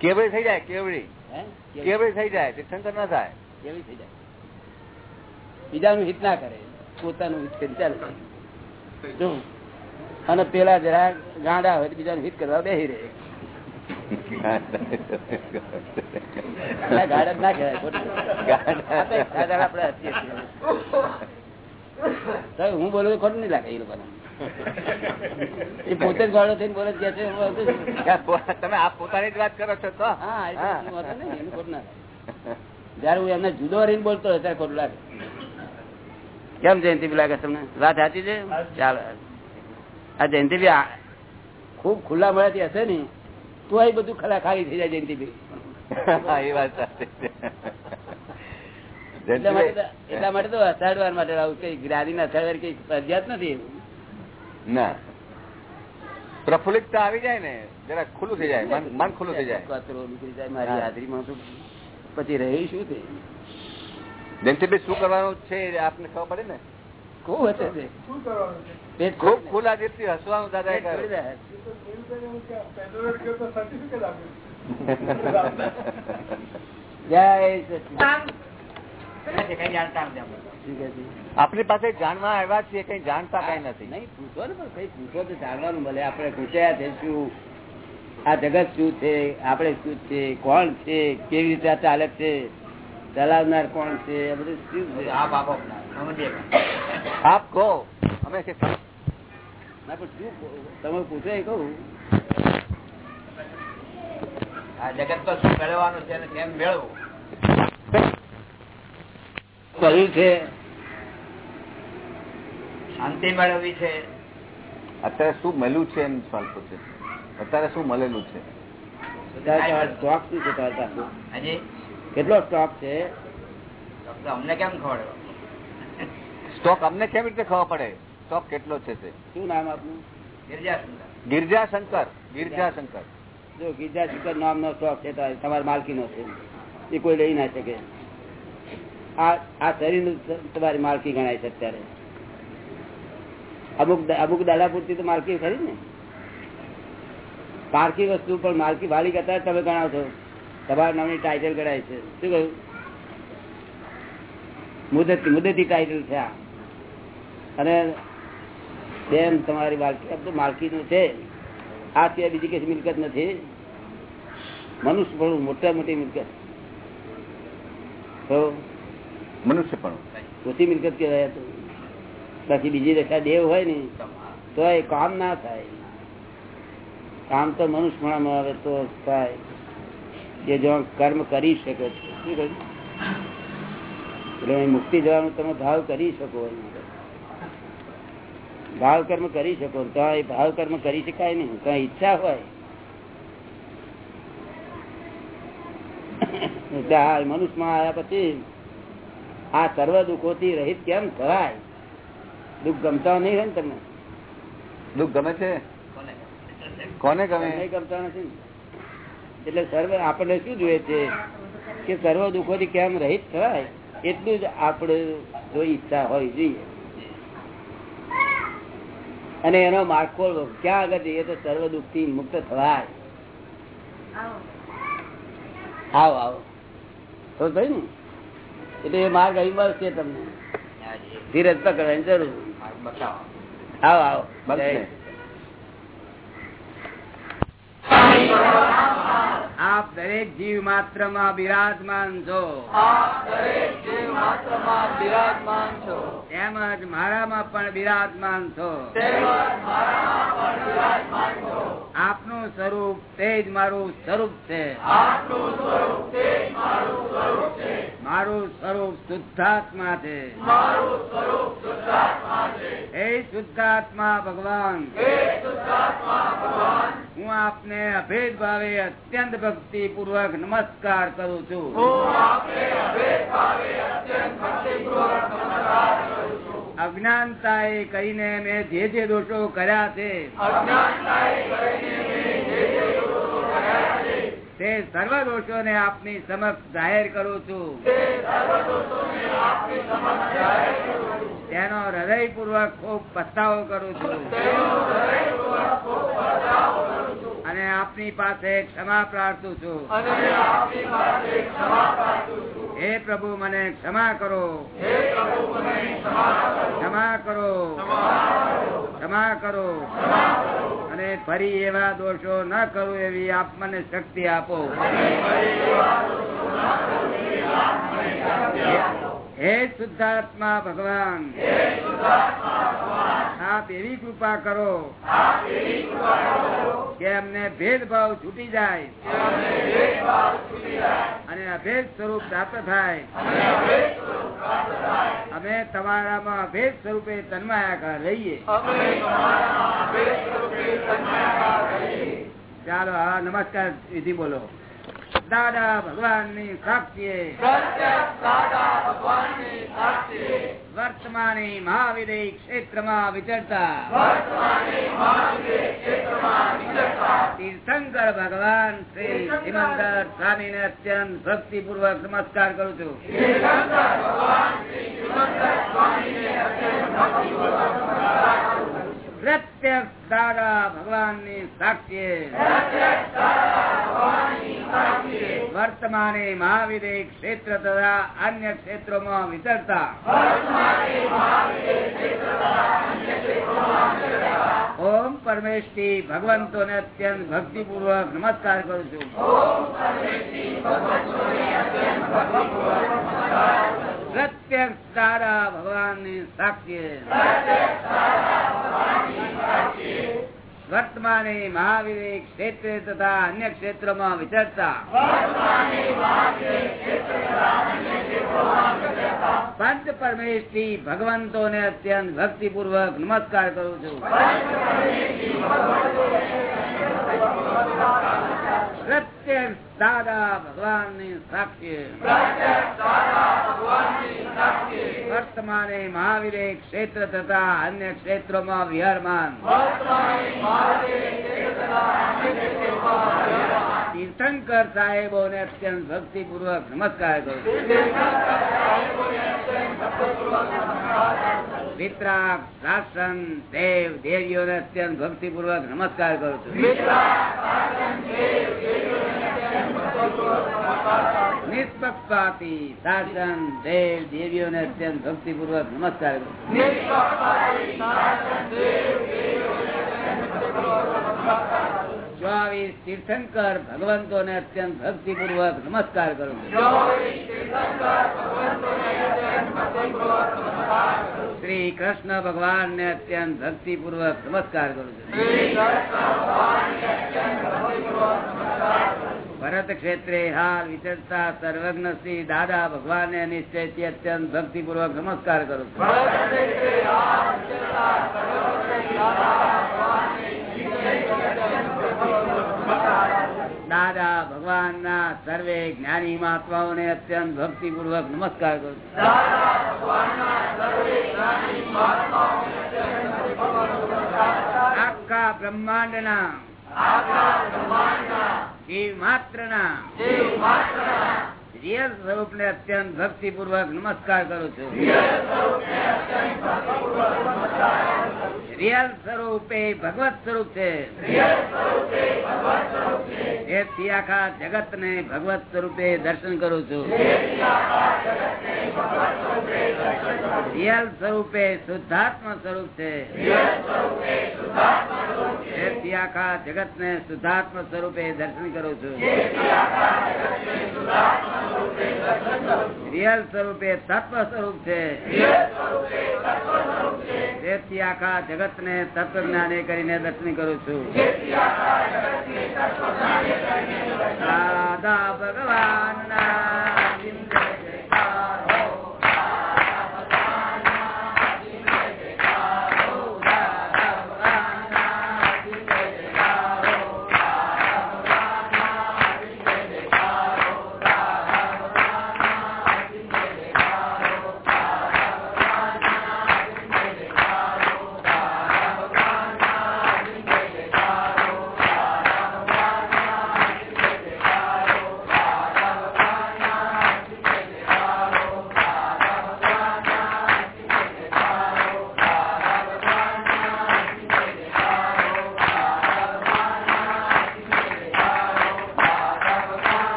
કેવડી થઈ જાય કેવડી? કેવડી થઈ જાય? તીર્થંકર ના થાય. કેવી થઈ જાય. બીજાનું હિત ના કરે. પોતાનું હિત કરી ચાલે. જો અને પેલા જરા ગાંડા હોય તો હિત કરવા બેસી રહે. ના કહેવાય હું બોલું ખોટું નહીં લાગે એ લોકોને. એ પોતે જ ગાળો થઈને બોલે છે. તમે આપ પોતાની જ વાત કરો છો તો. જયારે હું એમને જુદો રહીને બોલતો ત્યારે ખોટું લાગે. કેમ જયંતિ લાગે તમને? વાત સાચી છે? ચાલો. આ જયંતિ ખૂબ ખુલ્લા મળ્યાથી હશે ને તો એ બધું ખલા ખાલી થઈ જાય જયંતિ એ વાત એટલા માટે તો- એટલા માટે તો અષાઢવાર માટે આવું કઈ જ્ઞાની ના અષાઢવાર કઈ ફરજિયાત નથી ના. પ્રફુલ્લિતતા આવી જાય ને જરા ખુલ્લું થઈ જાય મન ખુલ્લું થઈ જાય. કચરો નીકળી જાય મારી. હાજરીમાં તો પછી રહી શું તે? જયંતિભાઈ શું કરવાનું છે આપને ખબર પડે ને? ખૂબ હશે તે પેટ ખૂબ ખુલ્લા દિલથી હસવાનું દાદા? આપણી પાસે જાણવા આવ્યા છીએ કઈ જાણતા કઈ નથી. નહીં પૂછો ને પણ કઈ પૂછો તો જાણવાનું મળે આપણે પૂછ્યા છે શું આ જગત શું છે આપણે શું છે કોણ છે કેવી રીતે ચાલે છે ચલાવનાર કોણ છે આ બધું શું છે? આપ કહો. અમે કે ના પણ શું કહું? તમે પૂછે કહું. આ જગત તો શું મેળવવાનું છે કેમ મેળવવું કહ્યું છે. શાંતિ મેળવવી છે. અત્યારે શું મળ્યું છે એમ સવાલ પૂછે અત્યારે શું મળેલું છે? સ્ટોક શું છે તમારી પાસે? કેટલો સ્ટોક છે? અમને કેમ ખબર સ્ટોક અમને કેવી રીતે ખબર પડે? સ્ટોક કેટલો છે તે? શું નામ આપનું? ગિરજાશંકર. ગિરજાશંકર? ગિરજા શંકર ગિરજા શંકર જો ગિરજાશંકર શંકર નામનો સ્ટોક છે તો તમારા માલકીનો છે. એ કોઈ લઈ ના શકે. આ આ શરીર તમારી માલકી ગણાય છે અત્યારે. અમુક અમુક પૂરતી તો માલકી ખરી ને? પારકી વસ્તુ પણ માલકી વાલી કરતા તમે ગણાવ છો. તમારા નામની ટાઇટલ ગણાય છે. શું કહ્યું? મુદત મુદતી ટાઇટલ છે આ. અને બેન તમારી માલકી તો માલકીનું છે. આ સિવાય બીજી કઈ મિલકત નથી. મનુષ્ય પણ મોટા મોટી મિલકત. તો? મનુષ્ય પણ ઓછી મિલકત કહેવાય તો. બાકી બીજી રેખા દેવ હોય ને તો એ કામ ના થાય. કામ તો મનુષ્યમાં આવે તો થાય. જે જો કર્મ કરી શકે છે. શું કહ્યું? એટલે મુક્તિ જવાનું તમે ભાવ કરી શકો એમાં. ભાવ કર્મ કરી શકો તો એ ભાવ કર્મ કરી શકાય નહીં. તો ઈચ્છા હોય. મનુષ્યમાં આવ્યા પછી આ સર્વ દુઃખોથી રહિત કેમ થવાય? દુઃખ ગમતા નહીં હોય ને તમને? દુઃખ ગમે છે? કોને ગમે? ગમતા નથી એટલે સર્વ આપણે શું જોઈએ છે? કે સર્વ દુઃખો થી કેમ રહિત થવાય? એટલું જ આપણે જો ઈચ્છા હોય જોઈએ. અને એનો માળખો ક્યાં આગળ જઈએ તો સર્વ દુઃખથી મુક્ત થવાય. આવો. આવો તો થયું ને? એટલે એ માર્ગ અહીં મળશે તમને. ધીરજ પકડવાની જરૂર. આવો આવો. આપ દરેક જીવ માત્રમાં બિરાજમાન છો. તેમજ મારામાં પણ બિરાજમાન છો. આપનું સ્વરૂપ તે જ મારું સ્વરૂપ છે. મારું સ્વરૂપ શુદ્ધાત્મા છે. હે શુદ્ધાત્મા ભગવાન. હું આપને અભેદ ભાવે અત્યંત ભક્તિ પૂર્વક નમસ્કાર કરું છું. અજ્ઞાનતાએ કહીને મેં જે જે દોષો કર્યા છે, તે સર્વ દોષો ને આપની સમક્ષ જાહેર કરું છું. તેનો હૃદયપૂર્વક ખૂબ પસ્તાવો કરું છું. અને આપની પાસે ક્ષમા પ્રાર્થું છું. હે પ્રભુ મને ક્ષમા કરો. ક્ષમા કરો. ક્ષમા કરો. અને ફરી એવા દોષો ન કરું એવી આપ મને શક્તિ આપો. હે શુદ્ધાત્મા ભગવાન. આપ એવી કૃપા કરો કે અમને ભેદભાવ છૂટી જાય. અને અભેદ સ્વરૂપ પ્રાપ્ત થાય. અમે તમારામાં અભેદ સ્વરૂપે તન્માયાકાર રહીએ. ચાલો હા નમસ્કાર વિધિ બોલો. દાદા ભગવાનની સાક્ષીએ વર્તમાની મહાવિદય ક્ષેત્રમાં વિચરતા. તીર્થંકર ભગવાન શ્રી સિમંદર સ્વામી ને અત્યંત ભક્તિ પૂર્વક નમસ્કાર કરું છું. પ્રત્યક્ષ દાદા ભગવાનની સાક્ષીએ વર્તમાને મહાવિદય ક્ષેત્ર તથા અન્ય ક્ષેત્રોમાં વિચરતા. ઓમ પરમેશથી ભગવંતો ને અત્યંત ભક્તિપૂર્વક નમસ્કાર કરું છું. પ્રત્યક્ષ તારા ભગવાનની સાક્ષી. વર્તમાને મહાવીર ક્ષેત્રે તથા અન્ય ક્ષેત્રમાં વિચરતા. પંચ પરમેશથી ભગવંતો ને અત્યંત ભક્તિપૂર્વક નમસ્કાર કરું છું. પ્રત્યક્ષ દાદા ભગવાનની સાક્ષી વર્તમાને મહાવીર ક્ષેત્ર તથા અન્ય ક્ષેત્રોમાં વિહારમાન. તીર્થંકર સાહેબો ને અત્યંત ભક્તિ પૂર્વક નમસ્કાર કરું વિતરાગ શાસન દેવ દેવીઓને અત્યંત ભક્તિપૂર્વક નમસ્કાર કરું છું. નિષ્પક્ષપાતી શાસન દેવ દેવીઓ ને અત્યંત ભક્તિ પૂર્વક નમસ્કાર ચોવીસ તીર્થંકર ભગવંતોને અત્યંત ભક્તિપૂર્વક નમસ્કાર કરું. શ્રી કૃષ્ણ ભગવાન ને અત્યંત ભક્તિપૂર્વક નમસ્કાર કરું છું. ભરત ક્ષેત્રે હાલ વિચરતા સર્વજ્ઞ શ્રી દાદા ભગવાન ને નિશ્ચયથી અત્યંત ભક્તિપૂર્વક નમસ્કાર કરું છું. દાદા ભગવાન ના સર્વે જ્ઞાની મહાત્માઓને અત્યંત ભક્તિપૂર્વક નમસ્કાર કરું છું. આખા બ્રહ્માંડ ના જીવ માત્ર ના રિયલ સ્વરૂપ ને અત્યંત ભક્તિપૂર્વક નમસ્કાર કરું છું. રિયલ સ્વરૂપ એ ભગવત સ્વરૂપ છે. તેથી આખા જગત ને ભગવત સ્વરૂપે દર્શન કરું છું. રિયલ સ્વરૂપે શુદ્ધાત્મ સ્વરૂપ છે. તેથી આખા જગત ને શુદ્ધાત્મ સ્વરૂપે દર્શન કરું છું. રિયલ સ્વરૂપે તત્વ સ્વરૂપ છે. તેથી આખા જગત ને તત્વ જ્ઞાને કરીને દર્શન કરું છું. દાદા ભગવાન.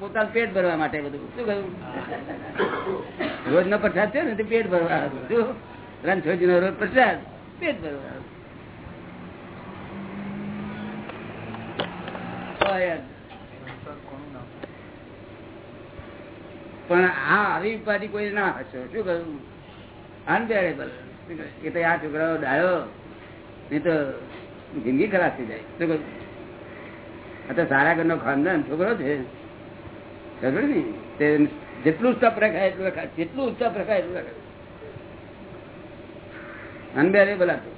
પોતાનું પેટ ભરવા માટે બધું. શું કહ્યું રોજ નો પ્રસાદ છે ને, તે પેટ ભરવા શું? રણછોડજી નો રોજ પ્રસાદ, પેટ ભરવા પણ આ આવી પાછી કોઈ ના હશો શું કહ્યું અનબેરેબલ એ તો આ છોકરાઓ ડાયો નહીં તો જિંદગી ખરાબ થઈ જાય. શું કહ્યું આ તો સારા ઘરનો ખાનદાન છોકરો છે. ને? જેટલું સ્ટપ રખાય એટલું રખાય જેટલું સ્ટપ રખાય એટલું રખાય અનબેરેબલ હતું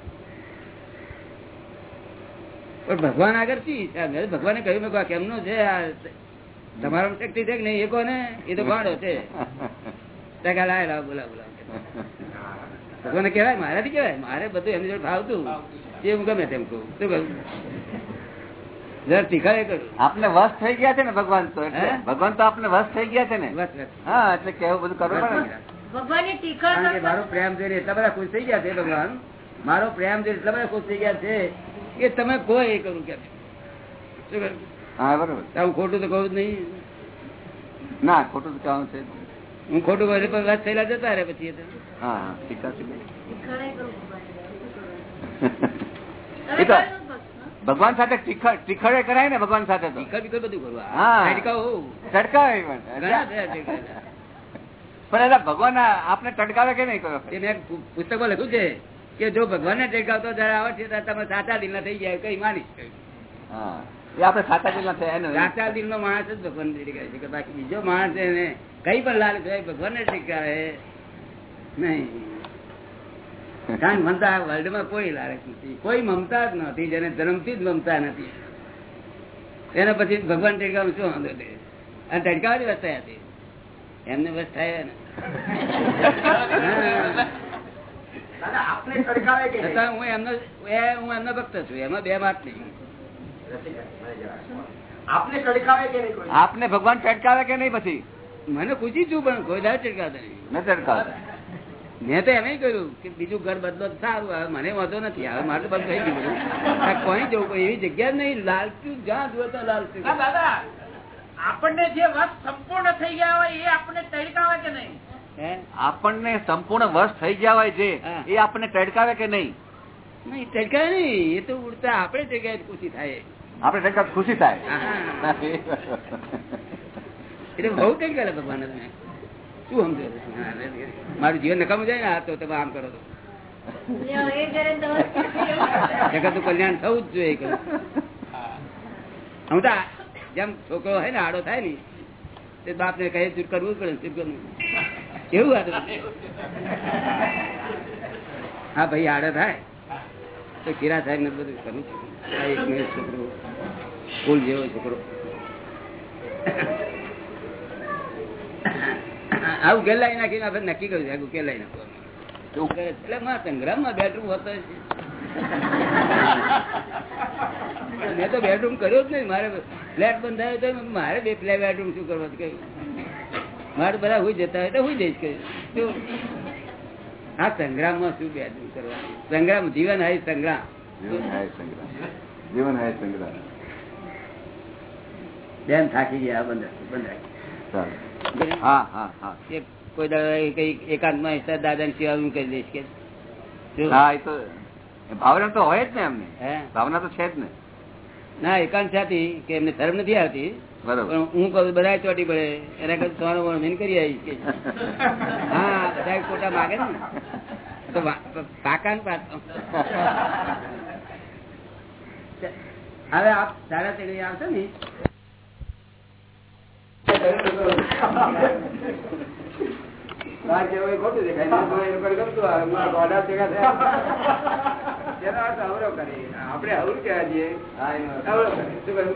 પણ ભગવાન આગળ શી? ભગવાને કહ્યું મેં કેમનો છે? આ તમારો શક્તિ છે કે નહીં એ કોને? એ તો ભાડો છે. બોલા બોલા ભગવાને કહેવાય મારાથી કહેવાય? મારે બધું એમની જોડે ફાવતું. એ હું ગમે તેમ કહું. શું કહું આપને વશ થઈ ગયા છે ને ભગવાન તો એટલે. ભગવાન તો આપને વશ થઈ ગયા છે ને? હા એટલે કેવું બધું કરવું પડે મારો પ્રેમ જોઈને એટલા બધા ખુશ થઈ ગયા છે ભગવાન. મારો પ્રેમ જોઈને એટલા બધા ખુશ થઈ ગયા છે કે તમે કહો એ કરું કે હા બરોબર. હું ખોટું તો કહું જ નહીં. ના ખોટું તો કહેવાનું છે હું ખોટું કહું વાત થયેલા જતા રહે પછી હા એ તો ભક્ત? ભગવાન સાથે ટીખડે કરાય ને ભગવાન સાથે તો. બધું પણ. એના ભગવાન આપને ટડકાવે કે નહીં? મેં પુસ્તકમાં લખ્યું છે કે જો ભગવાનને ટેકાવતો જયારે આવે છે ત્યારે તમે સાચા દિલ થઈ જાય કઈ માની આપડે સાચા દિલના થયા એનું સાચા દિલનો માણસ જ ભગવાન ટીકાય છે કે બાકી બીજો માણસ એને કઈ પણ લાલ ભગવાન ને ટીકાવે નહીં. કારણ મમતા વર્લ્ડમાં કોઈ લાલચ નથી. કોઈ મમતા જ નથી જેને જન્મથી જ મમતા નથી. એના પછી ભગવાન ટેકાવાનું શું વાંધો અને ટેકાવાની વસ્તુ હતી. એમને બસ થાય ને. આપને તડકાવે કે નહીં? છતાં હું એમનો હું એમનો ભક્ત છું એમાં બે વાત નહીં. આપને ટડકાવે કે નહીં કોઈ? આપને ભગવાન ચટકાવે કે નહીં પછી? મને પૂછી છું પણ કોઈ દાડો ચટકાવતા નહીં. ન ચડકાવતા મેં તો એમ કર્યું કે બીજું ઘર બદલો સારું હવે મને વાંધો નથી હવે મારે બંધ થઈ ગયું કોઈ જવું કોઈ એવી જગ્યા નહીં લાલચું જ્યાં જુઓ ત્યાં લાલચું. દાદા આપણને જે વસ સંપૂર્ણ થઈ ગયા હોય એ આપણને તડકાવે કે નહીં? આપણને સંપૂર્ણ વસ થઈ ગયા હોય જે એ આપણને ટડકાવે કે નહીં? નહીં નહીં નહીં એ તો ઉડતા આપણે જગ્યાએ ખુશી થાય. આપણે ટડકા ખુશી થાય? હા. એટલે બહુ ટડકાય ભગવાન તમે. શું સમજો? મારું જીવન નકામું જાય ને? આ તો તમે આમ કરો તો જગતનું કલ્યાણ થવું જ જોઈએ હું તો. જેમ છોકરો હોય ને, આડો થાય ને, તે બાપ ને કહે ચૂપ કરવું પડે ચૂપ કરવું આ હા, ભાઈ, આડો થાય. તો ખીરા સાહેબ ને બધું કરવું એક મિનિટ છોકરો ફૂલ જેવો છોકરો. આ ઉકેલાઈ નાખીને આપણે નક્કી કર્યું છે આ ઉકેલાઈ નાખવાનું. કરે એટલે સંગ્રામમાં બેડરૂમ હોતો મેં તો બેડરૂમ કર્યો જ નહીં. મારે ફ્લેટ બંધાયો તો મારે બે ફ્લેટ બેડરૂમ શું કરવા કહ્યું મારે બધા હુઈ જતા હોય તો હું જઈશ કહ્યું હા સંગ્રામ સંગ્રામમાં શું બેડરૂમ કરવાનું? સંગ્રામ જીવન હાય સંગ્રામ. જીવન હાય સંગ્રામ. બેન થાકી ગયા બંધ બંધ. હા હા હા. એક કોઈ દાડો કઈ એકાંતમાં હિસ્સા દાદા ને સેવા કરી દઈશ કે. હા એ તો ભાવના તો હોય જ ને એમને. હે? ભાવના તો છે જ ને. ના એકાંત સાથી કે એમને ધર્મ નથી આવતી. પણ હું કહું બધા ચોટી પડે. એના કરતા તમારો વણમીન કરી આવીશ કે. હા બધા કોટા માગે ને. તો પાકા ને પાકા હવે આપ સાડા તેડી આવશે ને. અવરો કરે. આપણે અવરું કહેવા જઈએ. શું કહ્યું?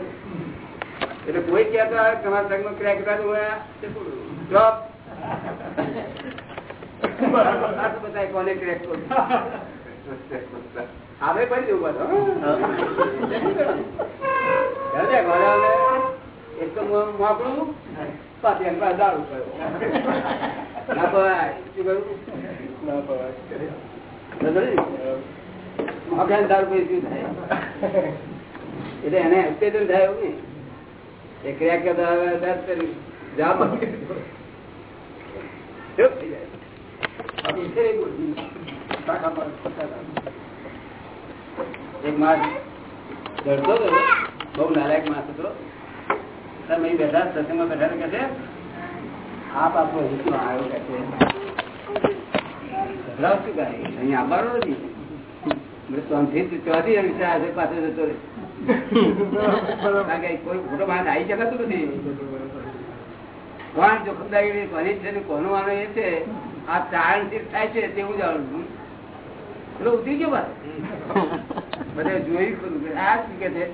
એટલે કોઈ કહેતો તમારા સંઘમાં ક્રેક બતાય કોને ક્રેક આપણે કરી દેવું બધું એક તો પાછી એક દારૂ પીવું. ના પવાય. શું કહ્યું? બરાબર ને? દારૂ પીવું શું થાય? એટલે એને એક્સિડન્ટ થાય એવું નહીં. એ ક્રિયા કરતા દસ કરી થઈ જાય. એક માસ ડરતો હતો બહુ નારાયક માસ હતો તમે બેઠા સત્સંગમાં બેઠા કે છે? આપ આપણો હિતુ આવ્યો કે છે? માણસ આવી શકાતું નથી. કોણ જોખમદારી કોની છે કોનો વાનો એ છે, આ ચારણથી થાય છે તે હું જાણું છું. એટલે ઉતરી ગયો બધે જોયું આ શું કે છે.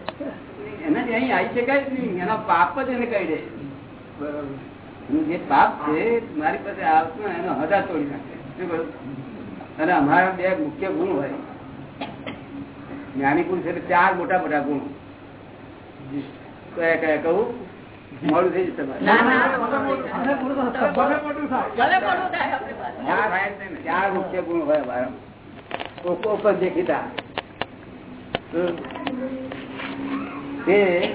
એનાથી અહીં આવી શકાય જ નહીં. એનો પાપ જ એને કહી દે એનું જે પાપ છે મારી પાસે આવતું એનો હદા તોડી નાખે. અને અમારા બે મુખ્ય ગુણ હોય. જ્ઞાની ગુણ છે ચાર મોટા મોટા ગુણ. કયા કયા કહું? મોડું થઈ જશે તમારે. ના, ના. ભલે મોટું થાય ભલે મોડું થાય. આપણે પાસે. ચાર મુખ્ય ગુણ હોય અમારા. પણ ઓપન દેખીતા. તે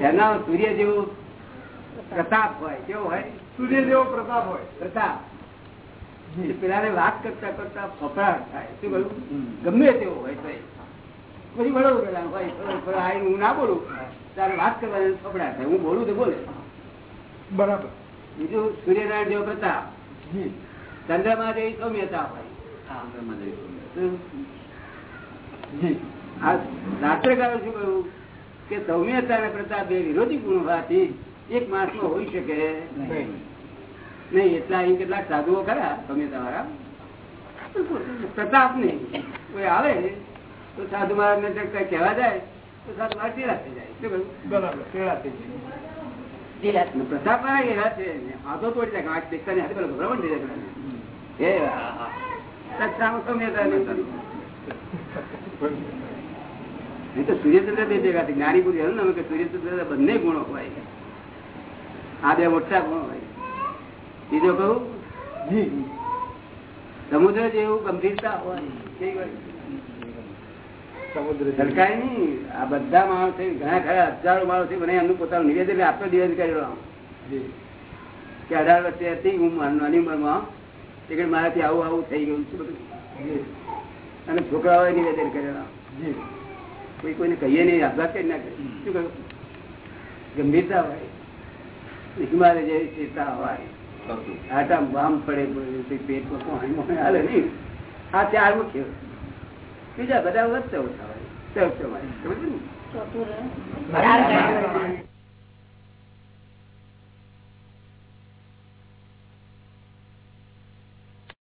એના સૂર્ય જેવો પ્રતાપ હોય કેવો હોય? સૂર્ય જેવો પ્રતાપ હોય. પ્રતાપ. પેલા વાત કરતા કરતા ફફડાટ થાય. શું કહ્યું? ગમે તેવો હોય તો પછી બરોબર પેલા હોય હું ના બોલું. ત્યારે વાત કરવાની ફફડાટ થાય. હું બોલું તો બોલે. બરાબર. બીજું સૂર્યનારાયણ જેવો પ્રતાપ. જી. ચંદ્રમા જેવી સૌમ્યતા હોય. શું? આ શાસ્ત્રકારો શું કહ્યું? કે સૌમ્યતા અને પ્રતાપ બે વિરોધી ગુણ હોવાથી એક માસમાં હોઈ શકે. નહીં. એટલા અહીં કેટલાક સાધુઓ ખરા સૌમ્યતા વાળા પ્રતાપ નહીં. કોઈ આવે તો સાધુ મહારાજ ને કઈ કહેવા જાય તો સાધુ મહારાજ ચેરા થઈ જાય. શું કહ્યું? બરાબર થઈ જાય. પ્રતાપ વાળા એવા છે હાથો તોડી નાખે આંખ દેખતા નહીં હાથે પેલો ગભરામણ થઈ જાય એ સત્તામાં સૌમ્યતા નહીં. નહીં તો સૂર્યચંદ્ર બે ભેગા થઈ જ્ઞાની પૂરી ને કે સૂર્યચંદ્ર બંને ગુણો હોય. આ બે મોટા ગુણો હોય. બીજો કહું? સમુદ્ર જેવું ગંભીરતા હોય. સરકારી નહીં આ બધા માણસો ઘણા ખરા હજારો માણસ મને એમનું પોતાનું નિવેદન આપતો નિવેદન કરેલું કે અઢાર વર્ષે હતી હું નાની ઉંમરમાં કે મારાથી આવું આવું થઈ ગયું છે બધું. અને છોકરાઓએ નિવેદન કરેલા કોઈ કોઈને કહીએ નહીં આપઘાત કરી નાખે શું કહ્યું? ગંભીરતા હોય હિમાલય જેવી સ્થિરતા હોય આટા બામ પડે પેટમાં હાલે નહીં. આ ચાર મુખ્ય બીજા બધા વધતા ઓછા હોય ચૌદ હોય. સમજ ને?